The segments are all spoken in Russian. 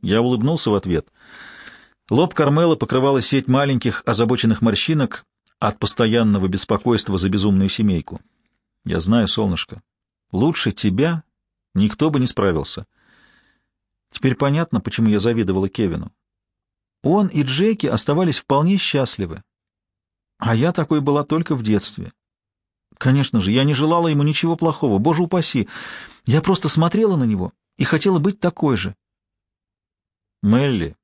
Я улыбнулся в ответ. Лоб Кармела покрывала сеть маленьких озабоченных морщинок от постоянного беспокойства за безумную семейку. Я знаю, солнышко, лучше тебя никто бы не справился. Теперь понятно, почему я завидовала Кевину. Он и Джеки оставались вполне счастливы. А я такой была только в детстве. Конечно же, я не желала ему ничего плохого, боже упаси. Я просто смотрела на него и хотела быть такой же. Мелли,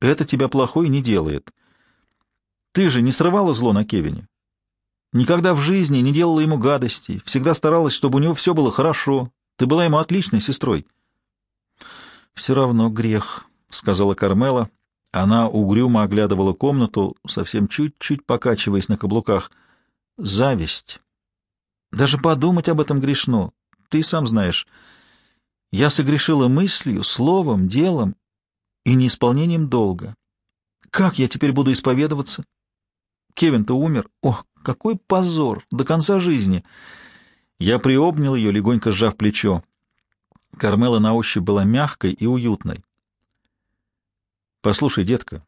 это тебя плохой не делает. Ты же не срывала зло на Кевине. Никогда в жизни не делала ему гадостей, всегда старалась, чтобы у него все было хорошо. Ты была ему отличной сестрой. — Все равно грех, — сказала Кармела. Она угрюмо оглядывала комнату, совсем чуть-чуть покачиваясь на каблуках. Зависть. Даже подумать об этом грешно. Ты сам знаешь. Я согрешила мыслью, словом, делом и неисполнением долга. Как я теперь буду исповедоваться? Кевин-то умер. Ох, какой позор! До конца жизни! Я приобнял ее, легонько сжав плечо. Кармела на ощупь была мягкой и уютной. Послушай, детка,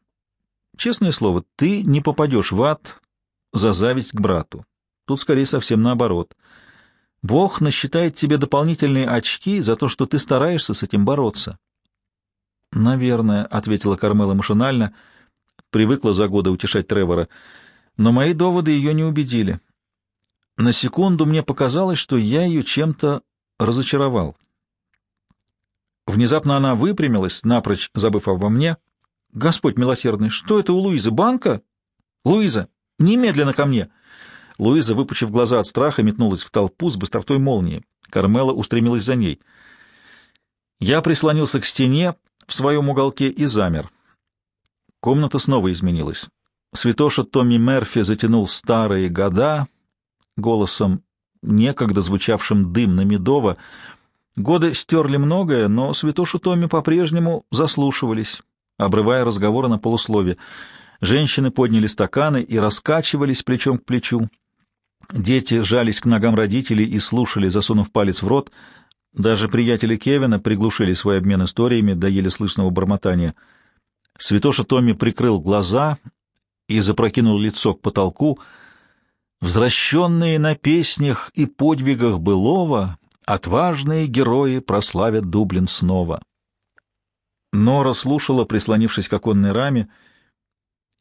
честное слово, ты не попадешь в ад за зависть к брату. Тут скорее совсем наоборот. Бог насчитает тебе дополнительные очки за то, что ты стараешься с этим бороться. — Наверное, — ответила Кармела машинально, привыкла за годы утешать Тревора, но мои доводы ее не убедили. На секунду мне показалось, что я ее чем-то разочаровал. Внезапно она выпрямилась, напрочь забыв обо мне. — Господь милосердный, что это у Луизы? Банка? — Луиза, немедленно ко мне! — Луиза, выпучив глаза от страха, метнулась в толпу с быстротой молнии. Кармела устремилась за ней. Я прислонился к стене в своем уголке и замер. Комната снова изменилась. Святоша Томми Мерфи затянул старые года голосом, некогда звучавшим дымно-медово. Годы стерли многое, но святошу Томми по-прежнему заслушивались, обрывая разговоры на полуслове. Женщины подняли стаканы и раскачивались плечом к плечу. Дети жались к ногам родителей и слушали, засунув палец в рот. Даже приятели Кевина приглушили свой обмен историями до еле слышного бормотания. Святоша Томми прикрыл глаза и запрокинул лицо к потолку. Возвращенные на песнях и подвигах былого, отважные герои прославят Дублин снова. Нора слушала, прислонившись к оконной раме,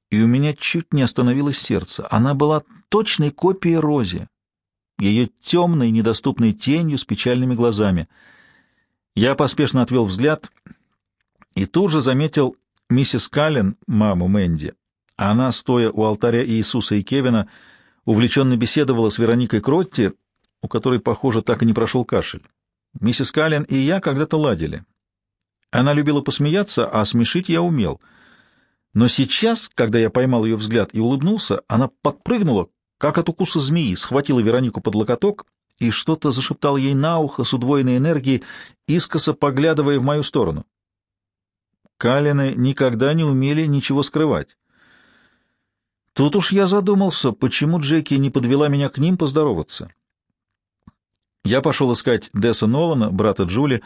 и у меня чуть не остановилось сердце. Она была точной копией Рози, ее темной, недоступной тенью с печальными глазами. Я поспешно отвел взгляд и тут же заметил миссис Каллен, маму Мэнди. Она, стоя у алтаря Иисуса и Кевина, увлеченно беседовала с Вероникой Кротти, у которой, похоже, так и не прошел кашель. Миссис Каллен и я когда-то ладили. Она любила посмеяться, а смешить я умел — но сейчас, когда я поймал ее взгляд и улыбнулся, она подпрыгнула, как от укуса змеи, схватила Веронику под локоток и что-то зашептал ей на ухо с удвоенной энергией, искоса поглядывая в мою сторону. Калины никогда не умели ничего скрывать. Тут уж я задумался, почему Джеки не подвела меня к ним поздороваться. Я пошел искать Десса Нолана, брата Джули,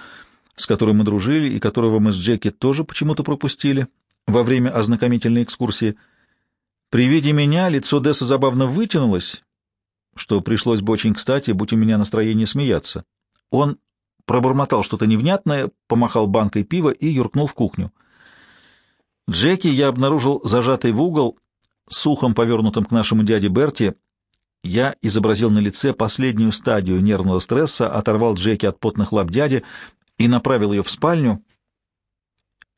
с которым мы дружили и которого мы с Джеки тоже почему-то пропустили, во время ознакомительной экскурсии. При виде меня лицо Десса забавно вытянулось, что пришлось бы очень кстати, будь у меня настроение смеяться. Он пробормотал что-то невнятное, помахал банкой пива и юркнул в кухню. Джеки я обнаружил зажатый в угол, с ухом повернутым к нашему дяде Берти. Я изобразил на лице последнюю стадию нервного стресса, оторвал Джеки от потных лап дяди и направил ее в спальню,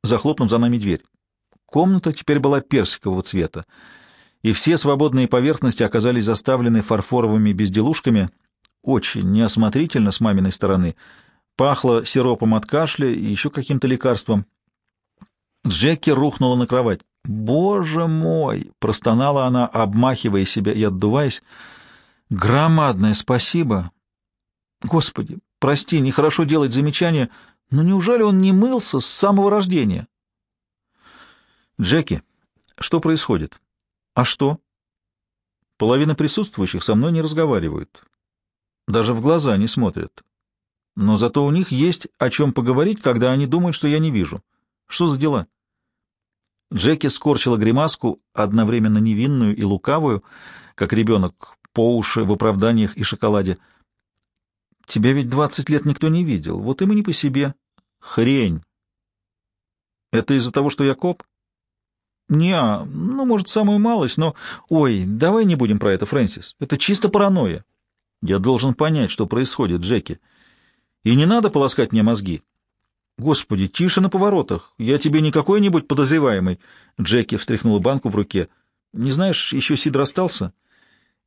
захлопнув за нами дверь. Комната теперь была персикового цвета, и все свободные поверхности оказались заставлены фарфоровыми безделушками, очень неосмотрительно с маминой стороны. Пахло сиропом от кашля и еще каким-то лекарством. Джеки рухнула на кровать. «Боже мой!» — простонала она, обмахивая себя и отдуваясь. «Громадное спасибо!» «Господи, прости, нехорошо делать замечания, но неужели он не мылся с самого рождения?» Джеки, что происходит? А что? Половина присутствующих со мной не разговаривают. Даже в глаза не смотрят. Но зато у них есть о чем поговорить, когда они думают, что я не вижу. Что за дела?» Джеки скорчила гримаску, одновременно невинную и лукавую, как ребенок по уши в оправданиях и шоколаде. «Тебя ведь двадцать лет никто не видел, вот и мы не по себе». «Хрень!» «Это из-за того, что я коп?» «Не, ну, может, самую малость, но... Ой, давай не будем про это, Фрэнсис. Это чисто паранойя. Я должен понять, что происходит, Джеки. И не надо полоскать мне мозги. Господи, тише на поворотах. Я тебе не какой-нибудь подозреваемый. Джеки встряхнула банку в руке. Не знаешь, еще сидр остался?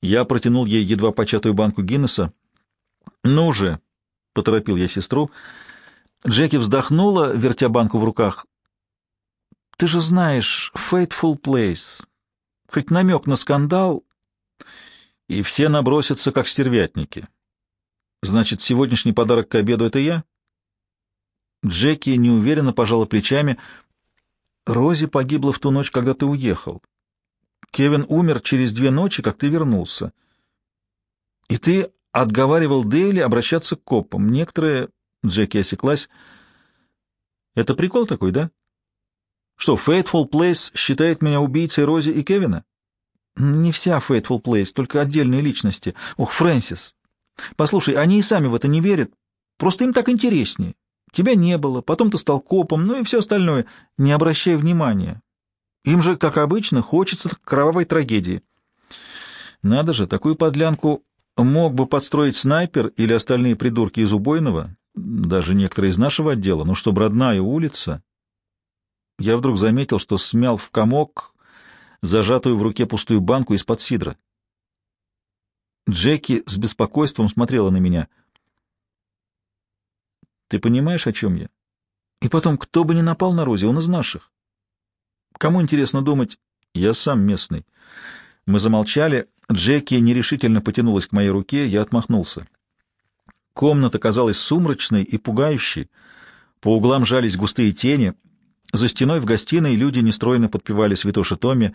Я протянул ей едва початую банку Гиннесса. Ну же, — поторопил я сестру. Джеки вздохнула, вертя банку в руках. Ты же знаешь, Fateful Place. Хоть намек на скандал, и все набросятся, как стервятники. Значит, сегодняшний подарок к обеду — это я? Джеки неуверенно пожала плечами. Рози погибла в ту ночь, когда ты уехал. Кевин умер через две ночи, как ты вернулся. И ты отговаривал Дейли обращаться к копам. Некоторые... Джеки осеклась. Это прикол такой, да? Что, Fateful Place считает меня убийцей Рози и Кевина? Не вся Fateful Place, только отдельные личности. Ох, Фрэнсис. Послушай, они и сами в это не верят. Просто им так интереснее. Тебя не было, потом ты стал копом, ну и все остальное. Не обращай внимания. Им же, как обычно, хочется кровавой трагедии. Надо же, такую подлянку мог бы подстроить снайпер или остальные придурки из убойного, даже некоторые из нашего отдела, но чтобы родная улица я вдруг заметил, что смял в комок зажатую в руке пустую банку из-под сидра. Джеки с беспокойством смотрела на меня. «Ты понимаешь, о чем я? И потом, кто бы ни напал на Рози, он из наших. Кому интересно думать, я сам местный». Мы замолчали. Джеки нерешительно потянулась к моей руке, я отмахнулся. Комната казалась сумрачной и пугающей. По углам жались густые тени — за стеной в гостиной люди нестройно подпевали святоши Томи.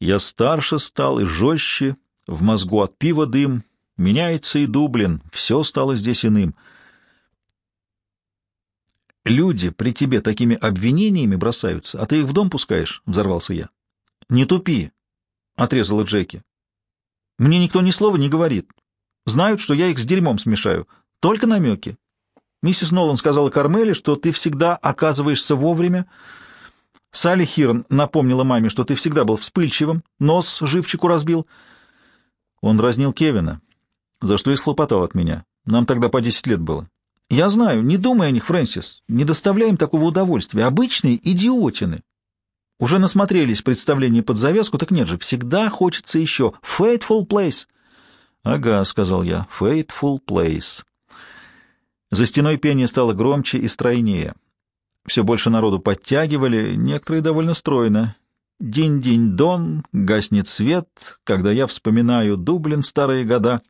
Я старше стал и жестче, в мозгу от пива дым, меняется и Дублин, все стало здесь иным. Люди при тебе такими обвинениями бросаются, а ты их в дом пускаешь, — взорвался я. — Не тупи, — отрезала Джеки. — Мне никто ни слова не говорит. Знают, что я их с дерьмом смешаю. Только намеки. Миссис Нолан сказала Кармеле, что ты всегда оказываешься вовремя. Салли Хирн напомнила маме, что ты всегда был вспыльчивым, нос живчику разбил. Он разнил Кевина, за что и схлопотал от меня. Нам тогда по десять лет было. Я знаю, не думай о них, Фрэнсис, не доставляем такого удовольствия. Обычные идиотины. Уже насмотрелись представление под завязку, так нет же, всегда хочется еще. Fateful place. — Ага, — сказал я, — Fateful place. За стеной пение стало громче и стройнее. Все больше народу подтягивали, некоторые довольно стройно. Динь-динь-дон, гаснет свет, когда я вспоминаю Дублин в старые года.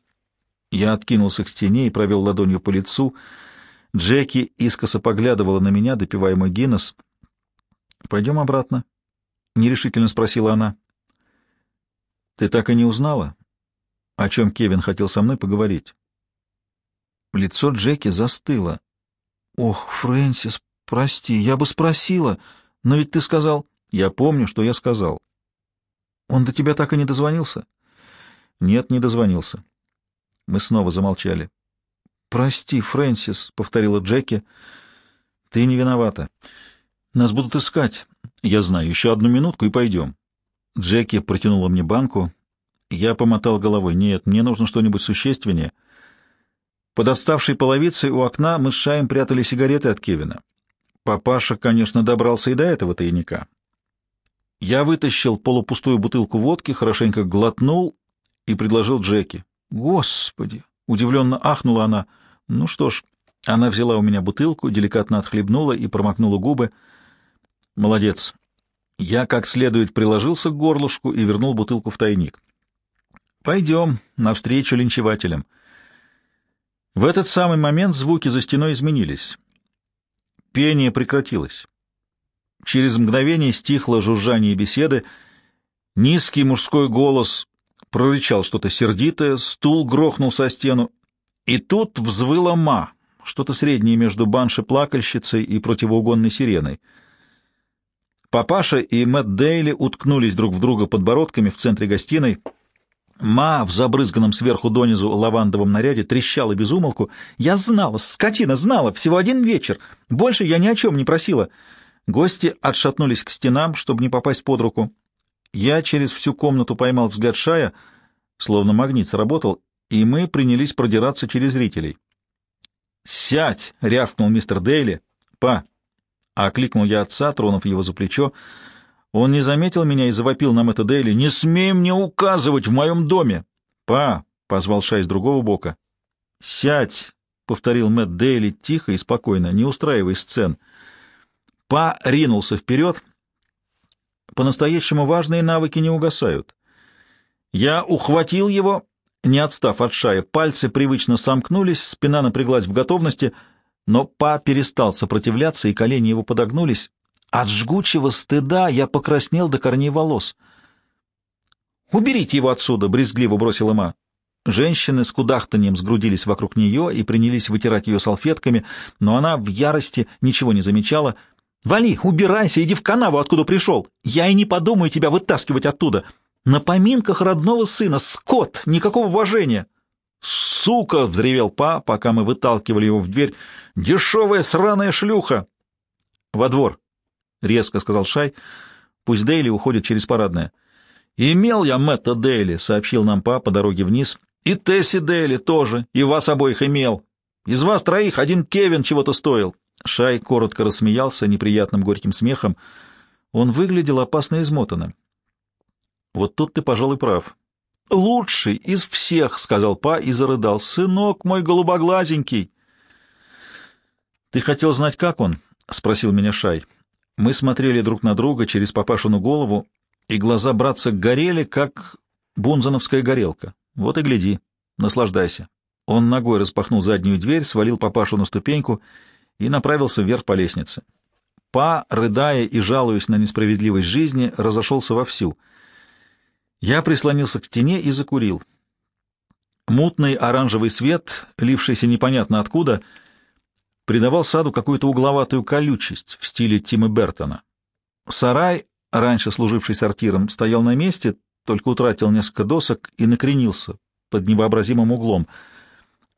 Я откинулся к стене и провел ладонью по лицу. Джеки искоса поглядывала на меня, допивая мой Гиннес. «Пойдем обратно?» — нерешительно спросила она. «Ты так и не узнала, о чем Кевин хотел со мной поговорить?» Лицо Джеки застыло. «Ох, Фрэнсис, прости, я бы спросила, но ведь ты сказал...» «Я помню, что я сказал». «Он до тебя так и не дозвонился?» «Нет, не дозвонился». Мы снова замолчали. «Прости, Фрэнсис», — повторила Джеки. «Ты не виновата. Нас будут искать. Я знаю, еще одну минутку и пойдем». Джеки протянула мне банку. Я помотал головой. «Нет, мне нужно что-нибудь существеннее». Под оставшей половицей у окна мы с Шаем прятали сигареты от Кевина. Папаша, конечно, добрался и до этого тайника. Я вытащил полупустую бутылку водки, хорошенько глотнул и предложил Джеки. «Господи!» — удивленно ахнула она. «Ну что ж...» Она взяла у меня бутылку, деликатно отхлебнула и промокнула губы. «Молодец!» Я как следует приложился к горлышку и вернул бутылку в тайник. «Пойдем навстречу линчевателям». В этот самый момент звуки за стеной изменились. Пение прекратилось. Через мгновение стихло жужжание беседы. Низкий мужской голос прорычал что-то сердитое, стул грохнул со стену. И тут взвыла ма, что-то среднее между банши-плакальщицей и противоугонной сиреной. Папаша и Мэтт Дейли уткнулись друг в друга подбородками в центре гостиной. Ма в забрызганном сверху донизу лавандовом наряде трещала без умолку. «Я знала, скотина, знала! Всего один вечер! Больше я ни о чем не просила!» Гости отшатнулись к стенам, чтобы не попасть под руку. Я через всю комнату поймал взгляд Шая, словно магнит сработал, и мы принялись продираться через зрителей. «Сядь!» — рявкнул мистер Дейли. «Па!» — окликнул я отца, тронув его за плечо. Он не заметил меня и завопил нам это Дейли. «Не смей мне указывать в моем доме!» «Па!» — позвал Шай с другого бока. «Сядь!» — повторил Мэтт Дейли тихо и спокойно, не устраивая сцен. Па ринулся вперед. По-настоящему важные навыки не угасают. Я ухватил его, не отстав от Шая. Пальцы привычно сомкнулись, спина напряглась в готовности, но Па перестал сопротивляться, и колени его подогнулись. От жгучего стыда я покраснел до корней волос. «Уберите его отсюда!» — брезгливо бросила Ма. Женщины с кудахтанием сгрудились вокруг нее и принялись вытирать ее салфетками, но она в ярости ничего не замечала. «Вали, убирайся, иди в канаву, откуда пришел! Я и не подумаю тебя вытаскивать оттуда! На поминках родного сына, скот, никакого уважения!» «Сука!» — взревел Па, пока мы выталкивали его в дверь. «Дешевая сраная шлюха!» «Во двор!» — резко сказал Шай. «Пусть Дейли уходит через парадное». «Имел я Мэтта Дейли», — сообщил нам па по дороге вниз. «И Тесси Дейли тоже, и вас обоих имел. Из вас троих один Кевин чего-то стоил». Шай коротко рассмеялся неприятным горьким смехом. Он выглядел опасно измотанным. «Вот тут ты, пожалуй, прав». «Лучший из всех», — сказал па и зарыдал. «Сынок мой голубоглазенький». «Ты хотел знать, как он?» — спросил меня Шай. Мы смотрели друг на друга через папашину голову, и глаза братца горели, как бунзановская горелка. Вот и гляди, наслаждайся. Он ногой распахнул заднюю дверь, свалил папашу на ступеньку и направился вверх по лестнице. Па, рыдая и жалуясь на несправедливость жизни, разошелся вовсю. Я прислонился к стене и закурил. Мутный оранжевый свет, лившийся непонятно откуда, — придавал саду какую-то угловатую колючесть в стиле Тима Бертона. Сарай, раньше служивший сортиром, стоял на месте, только утратил несколько досок и накренился под невообразимым углом.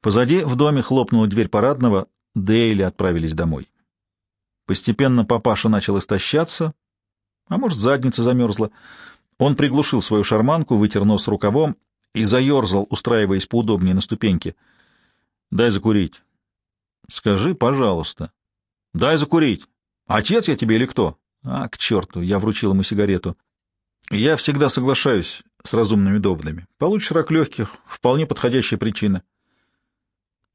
Позади в доме хлопнула дверь парадного, Дейли отправились домой. Постепенно папаша начал истощаться, а может, задница замерзла. Он приглушил свою шарманку, вытер нос рукавом и заерзал, устраиваясь поудобнее на ступеньке. «Дай закурить», Скажи, пожалуйста. Дай закурить. Отец я тебе или кто? А, к черту, я вручил ему сигарету. Я всегда соглашаюсь с разумными доводами. Получишь рак легких, вполне подходящая причина.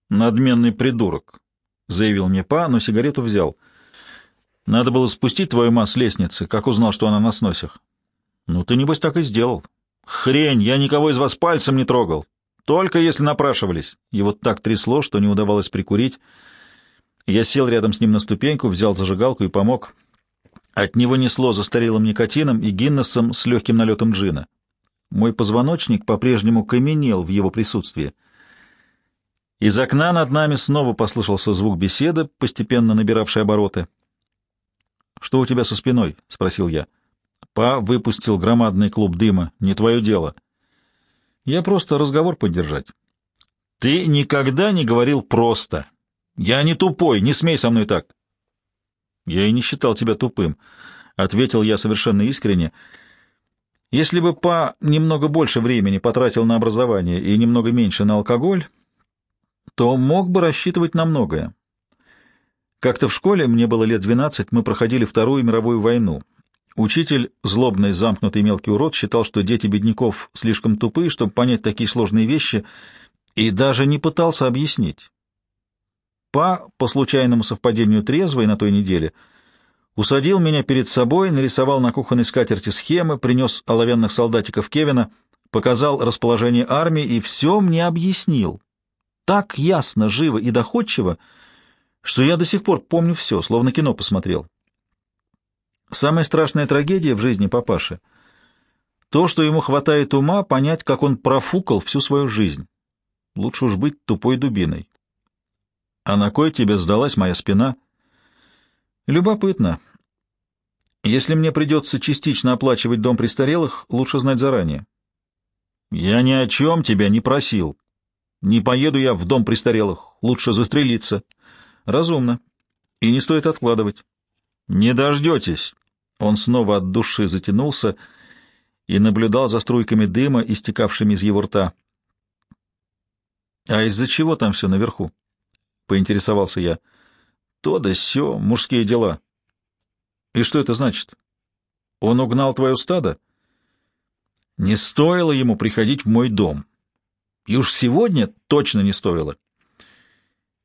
Надменный придурок, заявил мне па, но сигарету взял. Надо было спустить твою мать с лестницы, как узнал, что она на сносях. Ну, ты, небось, так и сделал. Хрень, я никого из вас пальцем не трогал. Только если напрашивались. Вот так трясло, что не удавалось прикурить. Я сел рядом с ним на ступеньку, взял зажигалку и помог. От него несло застарелым никотином и гиннесом с легким налетом джина. Мой позвоночник по-прежнему каменел в его присутствии. Из окна над нами снова послышался звук беседы, постепенно набиравший обороты. «Что у тебя со спиной?» — спросил я. «Па выпустил громадный клуб дыма. Не твое дело». Я просто разговор поддержать. Ты никогда не говорил просто. Я не тупой, не смей со мной так. Я и не считал тебя тупым, — ответил я совершенно искренне. Если бы Па немного больше времени потратил на образование и немного меньше на алкоголь, то мог бы рассчитывать на многое. Как-то в школе, мне было лет двенадцать, мы проходили Вторую мировую войну — Учитель, злобный, замкнутый мелкий урод, считал, что дети бедняков слишком тупые, чтобы понять такие сложные вещи, и даже не пытался объяснить. Па, по случайному совпадению трезвой на той неделе, усадил меня перед собой, нарисовал на кухонной скатерти схемы, принес оловянных солдатиков Кевина, показал расположение армии и все мне объяснил. Так ясно, живо и доходчиво, что я до сих пор помню все, словно кино посмотрел. Самая страшная трагедия в жизни папаши — то, что ему хватает ума понять, как он профукал всю свою жизнь. Лучше уж быть тупой дубиной. А на кой тебе сдалась моя спина? Любопытно. Если мне придется частично оплачивать дом престарелых, лучше знать заранее. Я ни о чем тебя не просил. Не поеду я в дом престарелых, лучше застрелиться. Разумно. И не стоит откладывать. Не дождетесь. Он снова от души затянулся и наблюдал за струйками дыма, истекавшими из его рта. — А из-за чего там все наверху? — поинтересовался я. — То да сё, мужские дела. — И что это значит? Он угнал твое стадо? Не стоило ему приходить в мой дом. И уж сегодня точно не стоило.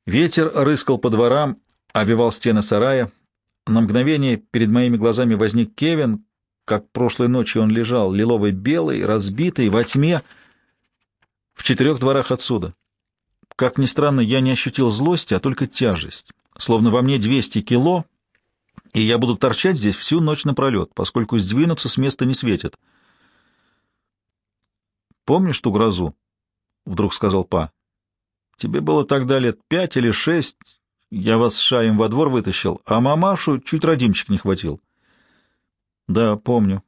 Ветер рыскал по дворам, обвивал стены сарая. На мгновение перед моими глазами возник Кевин, как прошлой ночью он лежал, лиловый-белый, разбитый, во тьме, в четырех дворах отсюда. Как ни странно, я не ощутил злости, а только тяжесть. Словно во мне 200 кило, и я буду торчать здесь всю ночь напролет, поскольку сдвинуться с места не светит. «Помнишь ту грозу?» — вдруг сказал Па. «Тебе было тогда лет пять или шесть, я вас с Шаем во двор вытащил, а мамашу чуть родимчик не хватил». «Да, помню.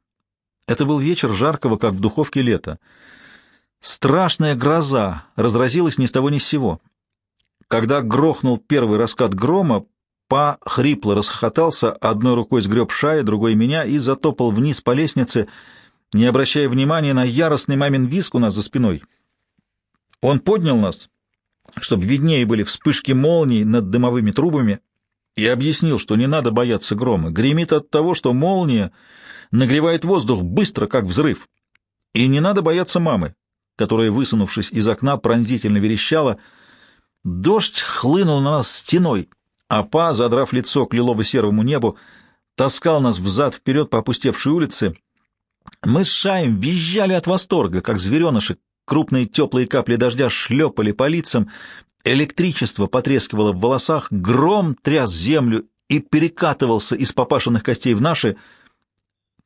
Это был вечер жаркого, как в духовке лета. Страшная гроза разразилась ни с того ни с сего. Когда грохнул первый раскат грома, Па хрипло расхохотался, одной рукой сгреб Шая, другой меня и затопал вниз по лестнице, не обращая внимания на яростный мамин виск у нас за спиной. Он поднял нас, чтобы виднее были вспышки молний над дымовыми трубами, и объяснил, что не надо бояться грома. Гремит от того, что молния нагревает воздух быстро, как взрыв. И не надо бояться мамы, которая, высунувшись из окна, пронзительно верещала. Дождь хлынул на нас стеной, а Па, задрав лицо к лилово-серому небу, таскал нас взад-вперед по опустевшей улице. Мы с Шаем визжали от восторга, как зверенышек. Крупные теплые капли дождя шлепали по лицам, электричество потрескивало в волосах, гром тряс землю и перекатывался из попашенных костей в наши.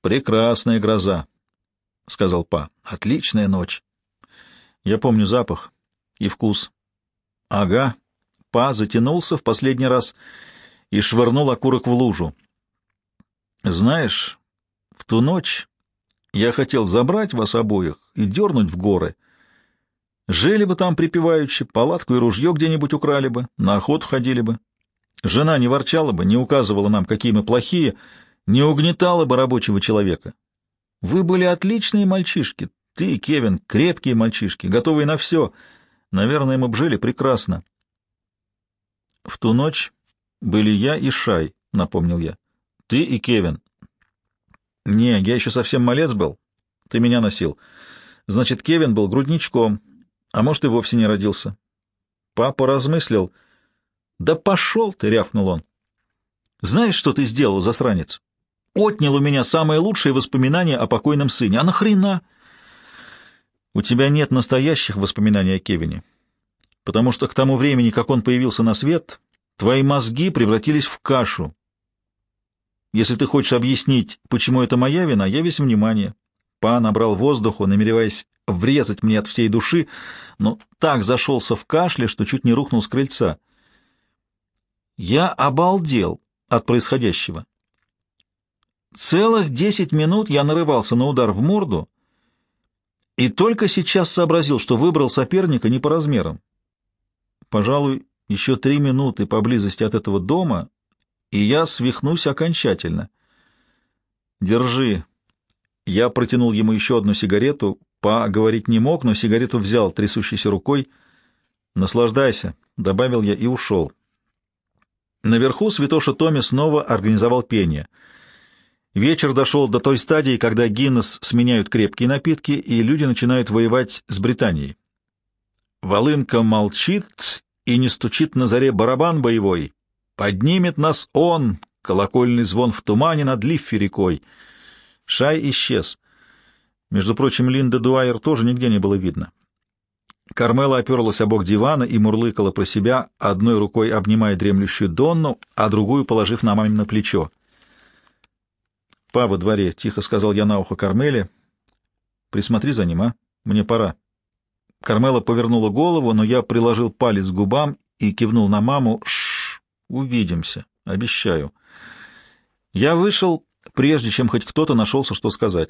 «Прекрасная гроза», — сказал Па. «Отличная ночь». Я помню запах и вкус. Ага. Па затянулся в последний раз и швырнул окурок в лужу. Знаешь, в ту ночь я хотел забрать вас обоих и дернуть в горы. Жили бы там припеваючи, палатку и ружье где-нибудь украли бы, на охоту ходили бы. Жена не ворчала бы, не указывала нам, какие мы плохие, не угнетала бы рабочего человека. Вы были отличные мальчишки, ты и Кевин — крепкие мальчишки, готовые на все. Наверное, мы б жили прекрасно. В ту ночь были я и Шай, — напомнил я. Ты и Кевин. Не, я еще совсем малец был. Ты меня носил. Значит, Кевин был грудничком, а может, и вовсе не родился. Папа размыслил. Да пошел ты, — рявкнул он. Знаешь, что ты сделал, засранец? Отнял у меня самые лучшие воспоминания о покойном сыне. А нахрена? — у тебя нет настоящих воспоминаний о Кевине, потому что к тому времени, как он появился на свет, твои мозги превратились в кашу. Если ты хочешь объяснить, почему это моя вина, я весь внимание. Па набрал воздуху, намереваясь врезать мне от всей души, но так зашелся в кашле, что чуть не рухнул с крыльца. Я обалдел от происходящего. Целых десять минут я нарывался на удар в морду, и только сейчас сообразил, что выбрал соперника не по размерам. Пожалуй, еще три минуты поблизости от этого дома, и я свихнусь окончательно. «Держи». Я протянул ему еще одну сигарету. Па говорить не мог, но сигарету взял трясущейся рукой. «Наслаждайся», — добавил я и ушел. Наверху святоша Томи снова организовал пение — Вечер дошел до той стадии, когда Гиннес сменяют крепкие напитки, и люди начинают воевать с Британией. Волынка молчит и не стучит на заре барабан боевой. Поднимет нас он, колокольный звон в тумане над Лиффи рекой. Шай исчез. Между прочим, Линда Дуайер тоже нигде не было видно. Кармела оперлась о бок дивана и мурлыкала про себя, одной рукой обнимая дремлющую Донну, а другую положив на мамино плечо. «Па во дворе», — тихо сказал я на ухо Кармеле. «Присмотри за ним, а? Мне пора». Кармела повернула голову, но я приложил палец к губам и кивнул на маму. «Шш, увидимся, обещаю». Я вышел прежде чем хоть кто-то нашелся, что сказать.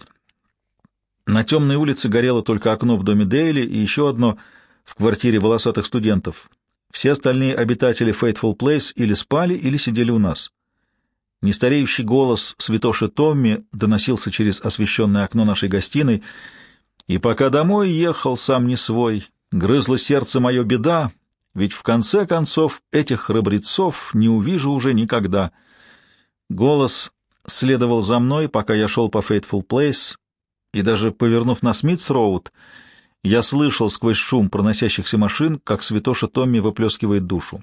На темной улице горело только окно в доме Дейли и еще одно в квартире волосатых студентов. Все остальные обитатели Фейтфул Плейс или спали, или сидели у нас. Нестареющий голос святоши Томми доносился через освещенное окно нашей гостиной, и пока домой ехал сам не свой, грызло сердце мое беда, ведь в конце концов этих храбрецов не увижу уже никогда. Голос следовал за мной, пока я шел по Фейтфул Плейс, и даже повернув на Смитс-Роуд, я слышал сквозь шум проносящихся машин, как святоша Томми выплескивает душу.